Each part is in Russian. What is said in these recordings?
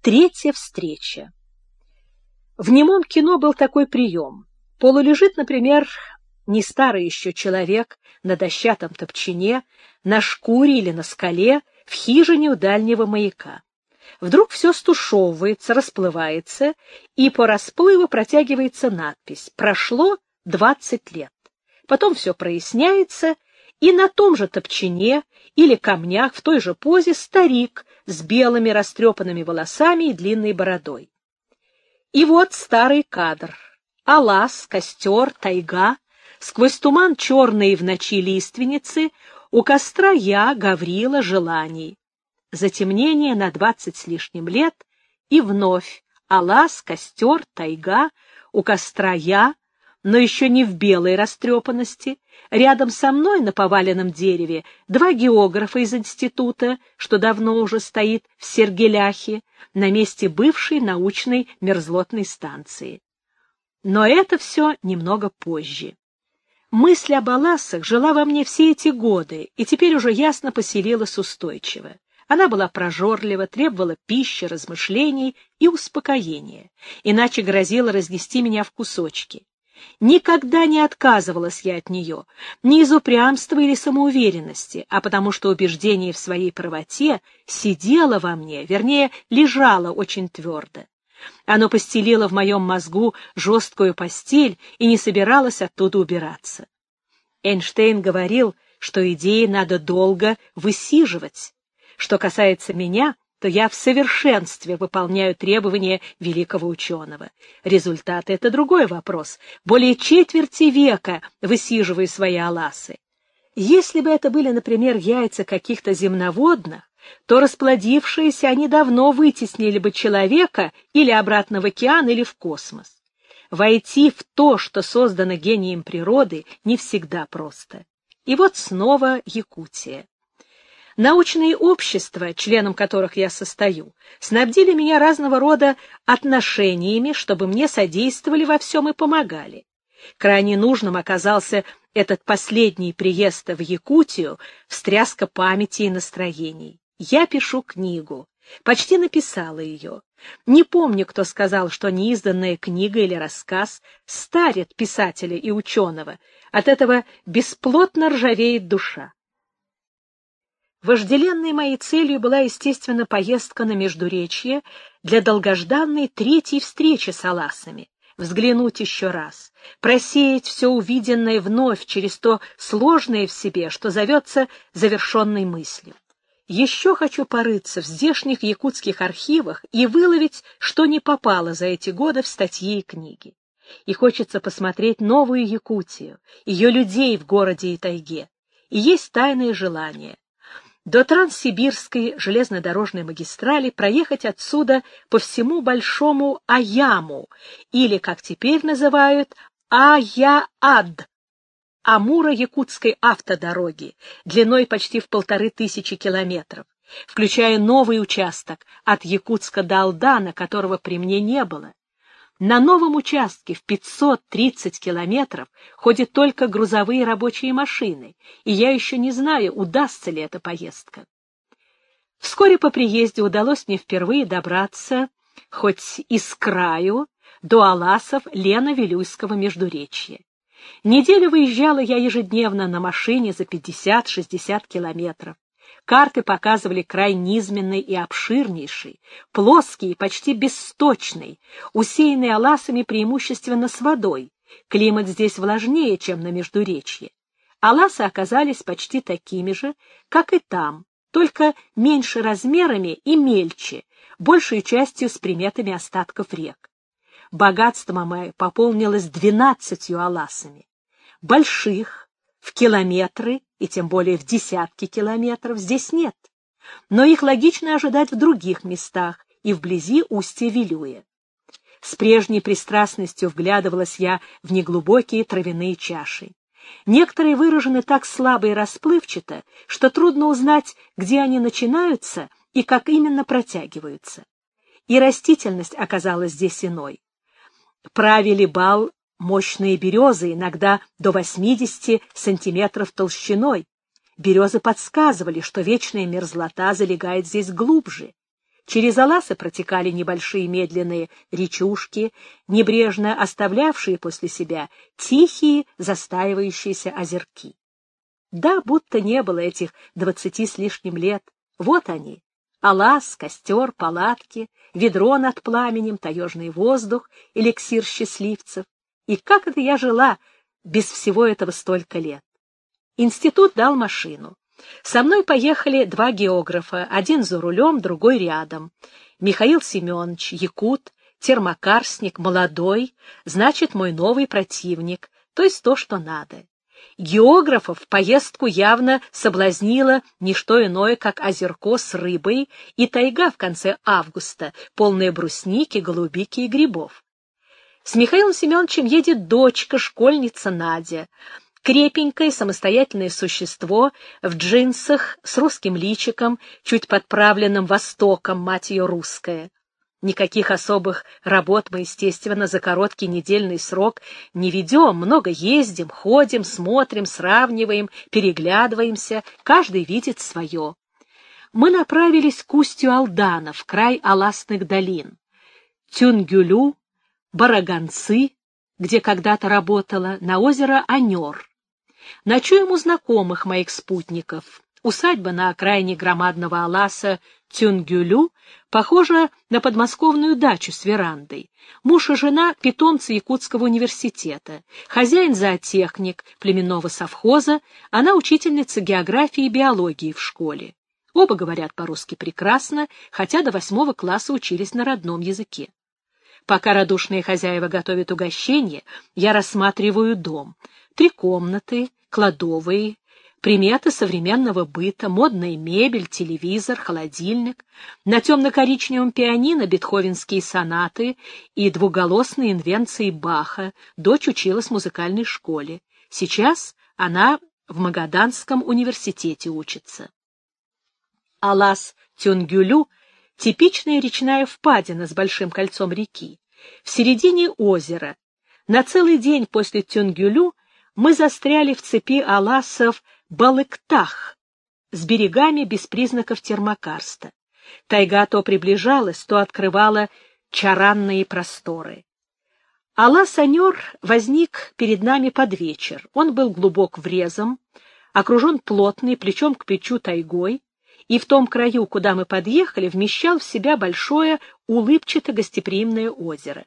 Третья встреча. В немом кино был такой прием. Полулежит, например, не старый еще человек на дощатом топчине, на шкуре или на скале, в хижине у дальнего маяка. Вдруг все стушевывается, расплывается, и по расплыву протягивается надпись «Прошло двадцать лет». Потом все проясняется, и на том же топчине или камнях в той же позе старик с белыми растрепанными волосами и длинной бородой. И вот старый кадр. Алас, костер, тайга, сквозь туман черные в ночи лиственницы, у костра я, Гаврила, желаний. Затемнение на двадцать с лишним лет, и вновь Алас, костер, тайга, у костра я, но еще не в белой растрепанности. Рядом со мной на поваленном дереве два географа из института, что давно уже стоит в Сергеляхе, на месте бывшей научной мерзлотной станции. Но это все немного позже. Мысль о баласах жила во мне все эти годы, и теперь уже ясно поселилась устойчиво. Она была прожорлива, требовала пищи, размышлений и успокоения, иначе грозила разнести меня в кусочки. Никогда не отказывалась я от нее, не из упрямства или самоуверенности, а потому что убеждение в своей правоте сидело во мне, вернее, лежало очень твердо. Оно постелило в моем мозгу жесткую постель и не собиралось оттуда убираться. Эйнштейн говорил, что идеи надо долго высиживать. Что касается меня, то я в совершенстве выполняю требования великого ученого. Результаты — это другой вопрос. Более четверти века высиживаю свои аласы. Если бы это были, например, яйца каких-то земноводных, то расплодившиеся они давно вытеснили бы человека или обратно в океан, или в космос. Войти в то, что создано гением природы, не всегда просто. И вот снова Якутия. Научные общества, членом которых я состою, снабдили меня разного рода отношениями, чтобы мне содействовали во всем и помогали. Крайне нужным оказался этот последний приезд в Якутию, встряска памяти и настроений. Я пишу книгу. Почти написала ее. Не помню, кто сказал, что неизданная книга или рассказ старит писателя и ученого. От этого бесплотно ржавеет душа. Вожделенной моей целью была, естественно, поездка на Междуречье для долгожданной третьей встречи с аласами, взглянуть еще раз, просеять все увиденное вновь через то сложное в себе, что зовется завершенной мыслью. Еще хочу порыться в здешних якутских архивах и выловить, что не попало за эти годы в статьи и книги. И хочется посмотреть новую Якутию, ее людей в городе и тайге. И есть тайное желание до Транссибирской железнодорожной магистрали проехать отсюда по всему Большому Аяму, или, как теперь называют, Аяад, Амуро-Якутской автодороги, длиной почти в полторы тысячи километров, включая новый участок от Якутска до Алдана, которого при мне не было. На новом участке в 530 километров ходят только грузовые рабочие машины, и я еще не знаю, удастся ли эта поездка. Вскоре по приезде удалось мне впервые добраться, хоть и с краю, до Аласов Лена-Вилюйского междуречья. Неделю выезжала я ежедневно на машине за 50-60 километров. Карты показывали край низменный и обширнейший, плоский и почти бесточный, усеянный аласами преимущественно с водой. Климат здесь влажнее, чем на Междуречье. Аласы оказались почти такими же, как и там, только меньше размерами и мельче, большей частью с приметами остатков рек. Богатство мое пополнилось двенадцатью аласами. Больших, в километры и тем более в десятки километров, здесь нет. Но их логично ожидать в других местах и вблизи устья Вилюя. С прежней пристрастностью вглядывалась я в неглубокие травяные чаши. Некоторые выражены так слабо и расплывчато, что трудно узнать, где они начинаются и как именно протягиваются. И растительность оказалась здесь иной. Правили бал мощные березы, иногда до 80 сантиметров толщиной. Березы подсказывали, что вечная мерзлота залегает здесь глубже. Через Аласы протекали небольшие медленные речушки, небрежно оставлявшие после себя тихие застаивающиеся озерки. Да, будто не было этих двадцати с лишним лет. Вот они. Алас, костер, палатки, ведро над пламенем, таежный воздух, эликсир счастливцев. И как это я жила без всего этого столько лет? Институт дал машину. Со мной поехали два географа, один за рулем, другой рядом. Михаил Семенович, якут, термокарсник, молодой, значит, мой новый противник, то есть то, что надо. Географов поездку явно соблазнило не что иное, как озерко с рыбой и тайга в конце августа, полная брусники, голубики и грибов. С Михаилом Семеновичем едет дочка, школьница Надя крепенькое самостоятельное существо в джинсах с русским личиком, чуть подправленным востоком, мать ее русская. Никаких особых работ мы, естественно, за короткий недельный срок не ведем, много ездим, ходим, смотрим, сравниваем, переглядываемся, каждый видит свое. Мы направились к устью Алдана, в край Аласных долин. Тюнгюлю, Бараганцы, где когда-то работала, на озеро Анер. Ночуем у знакомых моих спутников. Усадьба на окраине громадного Аласа Тюнгюлю похожа на подмосковную дачу с верандой. Муж и жена — питомцы Якутского университета, хозяин зоотехник племенного совхоза, она учительница географии и биологии в школе. Оба говорят по-русски прекрасно, хотя до восьмого класса учились на родном языке. Пока радушные хозяева готовят угощение, я рассматриваю дом. Три комнаты, кладовые, приметы современного быта, модная мебель, телевизор, холодильник, на темно-коричневом пианино бетховенские сонаты и двуголосные инвенции Баха. Дочь училась в музыкальной школе. Сейчас она в Магаданском университете учится. Алас Тюнгюлю — типичная речная впадина с большим кольцом реки. В середине озера. На целый день после Тюнгюлю мы застряли в цепи аласов Балыктах с берегами без признаков термокарста. Тайга то приближалась, то открывала чаранные просторы. Алас-Анер возник перед нами под вечер. Он был глубок врезом, окружен плотной, плечом к плечу тайгой, и в том краю, куда мы подъехали, вмещал в себя большое улыбчато-гостеприимное озеро.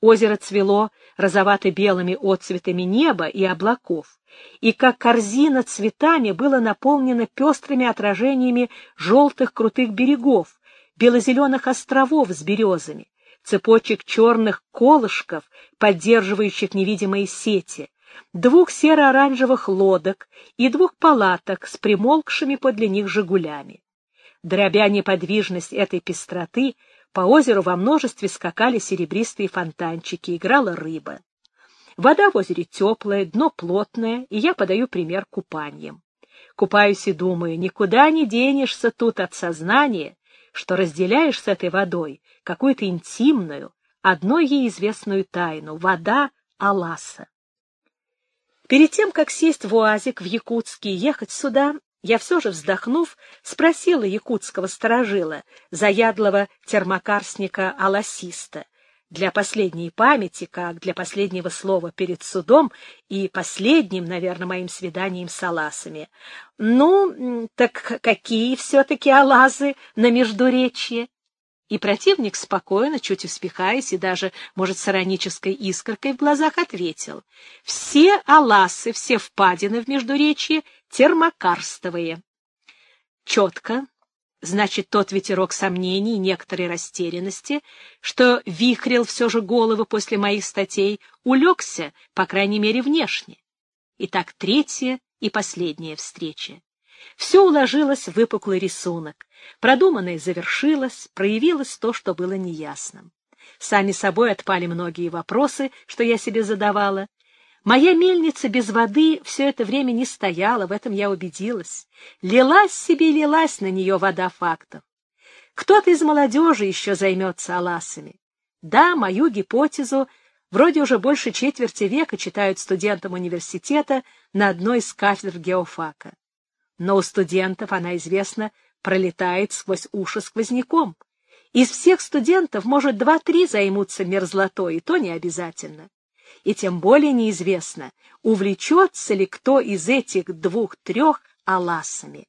Озеро цвело розовато-белыми отцветами неба и облаков, и как корзина цветами было наполнено пестрыми отражениями желтых крутых берегов, бело-зеленых островов с березами, цепочек черных колышков, поддерживающих невидимые сети, двух серо-оранжевых лодок и двух палаток с примолкшими подле них «Жигулями». Дробя неподвижность этой пестроты, по озеру во множестве скакали серебристые фонтанчики, играла рыба. Вода в озере теплая, дно плотное, и я подаю пример купанием. Купаюсь и думаю, никуда не денешься тут от сознания, что разделяешь с этой водой какую-то интимную, одной ей известную тайну — вода Аласа. Перед тем, как сесть в УАЗик в Якутске и ехать сюда, я все же, вздохнув, спросила якутского сторожила, заядлого термокарсника Аласиста, для последней памяти, как для последнего слова перед судом и последним, наверное, моим свиданием с аласами. Ну, так какие все-таки алазы на Междуречье? И противник спокойно, чуть успехаясь и даже, может, с иронической искоркой в глазах ответил. Все аласы, все впадины в Междуречье термокарстовые. Четко, значит, тот ветерок сомнений и некоторой растерянности, что вихрил все же головы после моих статей, улегся, по крайней мере, внешне. Итак, третья и последняя встреча. Все уложилось в выпуклый рисунок. Продуманное завершилось, проявилось то, что было неясным. Сами собой отпали многие вопросы, что я себе задавала. Моя мельница без воды все это время не стояла, в этом я убедилась. Лилась себе, лилась на нее вода фактов. Кто-то из молодежи еще займется аласами. Да, мою гипотезу вроде уже больше четверти века читают студентам университета на одной из кафедр геофака но у студентов она, известно, пролетает сквозь уши сквозняком. Из всех студентов, может, два-три займутся мерзлотой, и то не обязательно. И тем более неизвестно, увлечется ли кто из этих двух-трех аласами.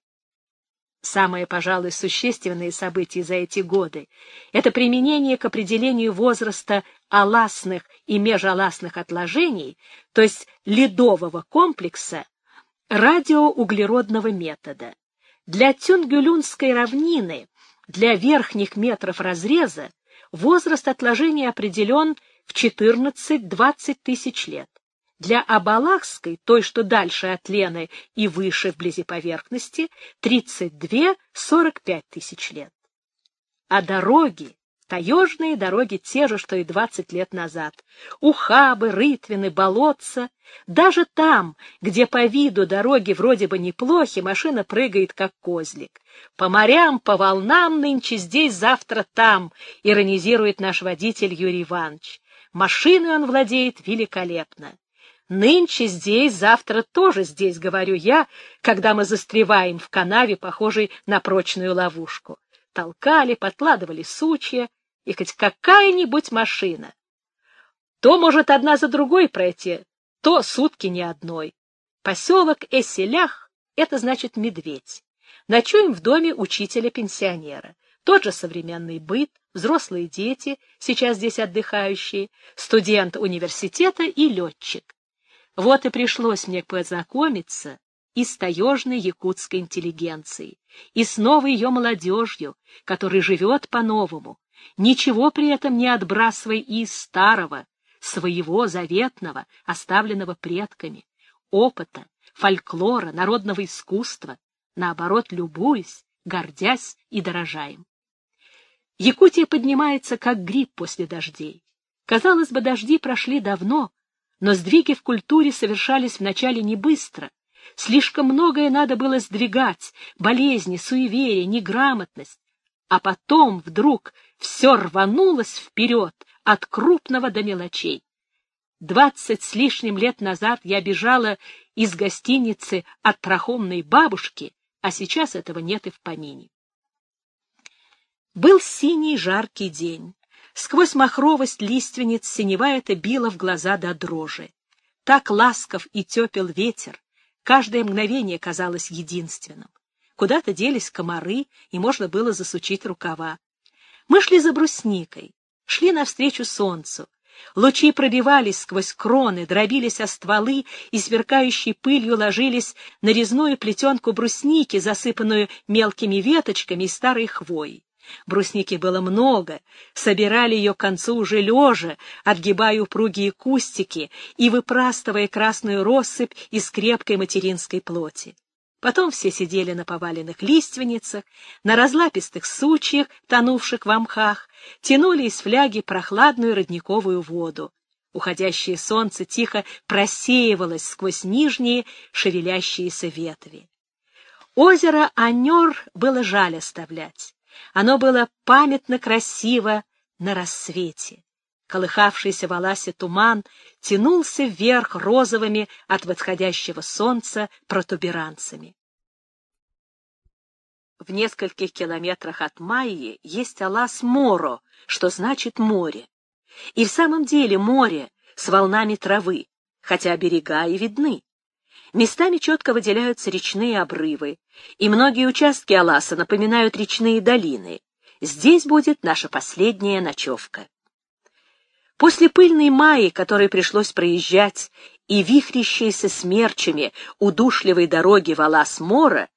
Самое, пожалуй, существенное событие за эти годы — это применение к определению возраста аласных и межаласных отложений, то есть ледового комплекса, радиоуглеродного метода. Для Тюнгюлюнской равнины, для верхних метров разреза, возраст отложения определен в 14-20 тысяч лет. Для Абалахской, той, что дальше от Лены и выше вблизи поверхности, 32-45 тысяч лет. А дороги, таежные дороги те же, что и 20 лет назад. Ухабы, рытвины, болотца. Даже там, где по виду дороги вроде бы неплохи, машина прыгает, как козлик. По морям, по волнам нынче здесь, завтра там, иронизирует наш водитель Юрий Иванович. Машиной он владеет великолепно. Нынче здесь, завтра тоже здесь, говорю я, когда мы застреваем в канаве, похожей на прочную ловушку. Толкали, подкладывали сучья, и хоть какая-нибудь машина. То может одна за другой пройти, то сутки не одной. Поселок Эселях — это значит медведь. Ночуем в доме учителя-пенсионера. Тот же современный быт, взрослые дети, сейчас здесь отдыхающие, студент университета и летчик. Вот и пришлось мне познакомиться и с таежной якутской интеллигенцией, и с новой ее молодежью, которая живет по-новому, ничего при этом не отбрасывая из старого, своего заветного, оставленного предками, опыта, фольклора, народного искусства, наоборот, любуясь, гордясь и дорожаем. Якутия поднимается, как гриб после дождей. Казалось бы, дожди прошли давно, но сдвиги в культуре совершались вначале не быстро. Слишком многое надо было сдвигать — болезни, суеверия, неграмотность. А потом вдруг все рванулось вперед, от крупного до мелочей. Двадцать с лишним лет назад я бежала из гостиницы от трахомной бабушки, а сейчас этого нет и в помине. Был синий жаркий день. Сквозь махровость лиственниц синева это била в глаза до дрожи. Так ласков и тепел ветер, каждое мгновение казалось единственным. Куда-то делись комары, и можно было засучить рукава. Мы шли за брусникой, шли навстречу солнцу. Лучи пробивались сквозь кроны, дробились о стволы и сверкающей пылью ложились на резную плетенку брусники, засыпанную мелкими веточками и старой хвоей. Брусники было много, собирали ее к концу уже лежа, отгибая упругие кустики и выпрастывая красную россыпь из крепкой материнской плоти. Потом все сидели на поваленных лиственницах, на разлапистых сучьях, тонувших в мхах, тянули из фляги прохладную родниковую воду. Уходящее солнце тихо просеивалось сквозь нижние шевелящиеся ветви. Озеро Анер было жаль оставлять. Оно было памятно красиво на рассвете. Колыхавшийся в Аласе туман тянулся вверх розовыми от восходящего солнца протуберанцами. В нескольких километрах от Майи есть Алас-Моро, что значит море. И в самом деле море с волнами травы, хотя берега и видны. Местами четко выделяются речные обрывы, и многие участки Аласа напоминают речные долины. Здесь будет наша последняя ночевка. После пыльной маи, которой пришлось проезжать, и вихрящейся смерчами удушливой дороги в Алас-Мора,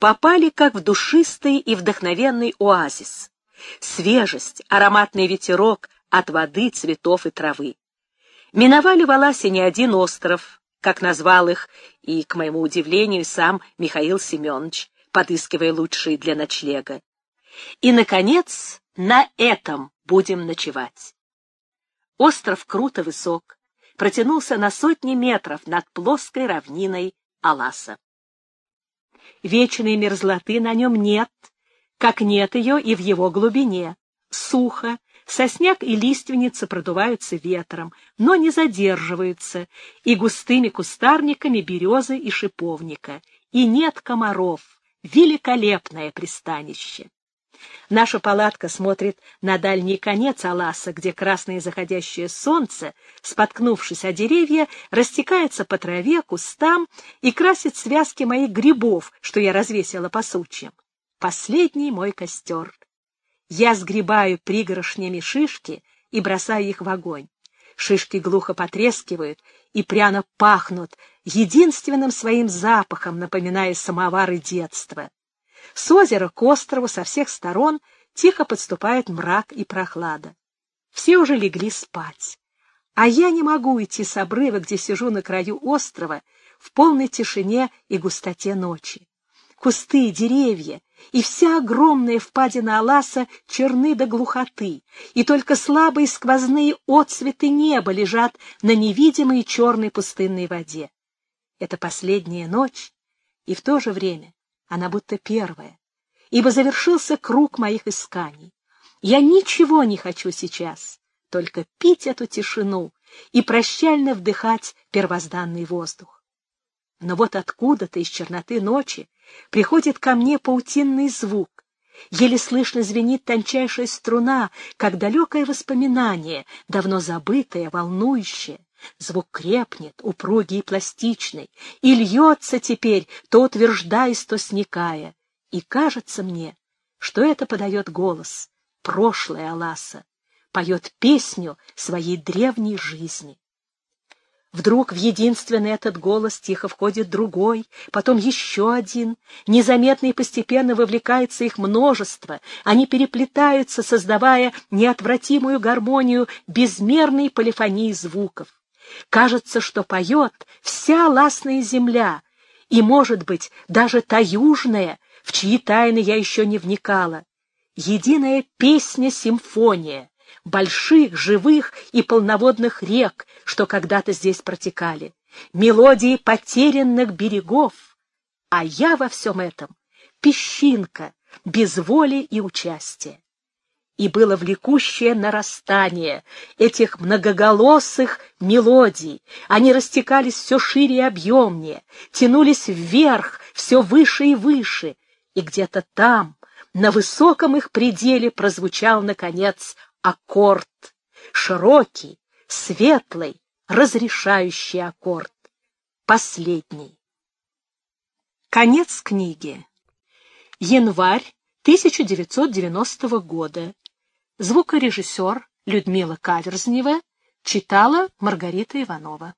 попали как в душистый и вдохновенный оазис. Свежесть, ароматный ветерок от воды, цветов и травы. Миновали в Аласе не один остров, как назвал их, и, к моему удивлению, сам Михаил Семенович, подыскивая лучшие для ночлега. И, наконец, на этом будем ночевать. Остров круто высок, протянулся на сотни метров над плоской равниной Аласа. Вечной мерзлоты на нем нет, как нет ее и в его глубине. Сухо, Сосняк и лиственница продуваются ветром, но не задерживаются, и густыми кустарниками березы и шиповника. И нет комаров. Великолепное пристанище. Наша палатка смотрит на дальний конец Аласа, где красное заходящее солнце, споткнувшись о деревья, растекается по траве, кустам и красит связки моих грибов, что я развесила по сучьям. Последний мой костер. Я сгребаю пригоршнями шишки и бросаю их в огонь. Шишки глухо потрескивают и пряно пахнут, единственным своим запахом напоминая самовары детства. С озера к острову со всех сторон тихо подступает мрак и прохлада. Все уже легли спать. А я не могу идти с обрыва, где сижу на краю острова, в полной тишине и густоте ночи. Кусты, деревья и вся огромная впадина Аласа черны до глухоты, и только слабые сквозные отцветы неба лежат на невидимой черной пустынной воде. Это последняя ночь, и в то же время она будто первая, ибо завершился круг моих исканий. Я ничего не хочу сейчас, только пить эту тишину и прощально вдыхать первозданный воздух. Но вот откуда-то из черноты ночи приходит ко мне паутинный звук. Еле слышно звенит тончайшая струна, как далекое воспоминание, давно забытое, волнующее. Звук крепнет, упругий и пластичный, и льется теперь, то утверждаясь, то сникая. И кажется мне, что это подает голос, прошлое Аласа, поет песню своей древней жизни. Вдруг в единственный этот голос тихо входит другой, потом еще один. Незаметно и постепенно вовлекается их множество. Они переплетаются, создавая неотвратимую гармонию безмерной полифонии звуков. Кажется, что поет вся ласная земля, и, может быть, даже та южная, в чьи тайны я еще не вникала. Единая песня-симфония больших, живых и полноводных рек, что когда-то здесь протекали, мелодии потерянных берегов. А я во всем этом — песчинка, без воли и участия и было влекущее нарастание этих многоголосых мелодий. Они растекались все шире и объемнее, тянулись вверх, все выше и выше, и где-то там, на высоком их пределе, прозвучал, наконец, аккорд, широкий, светлый, разрешающий аккорд, последний. Конец книги. Январь 1990 года. Звукорежиссер Людмила Каверзнева читала Маргарита Иванова.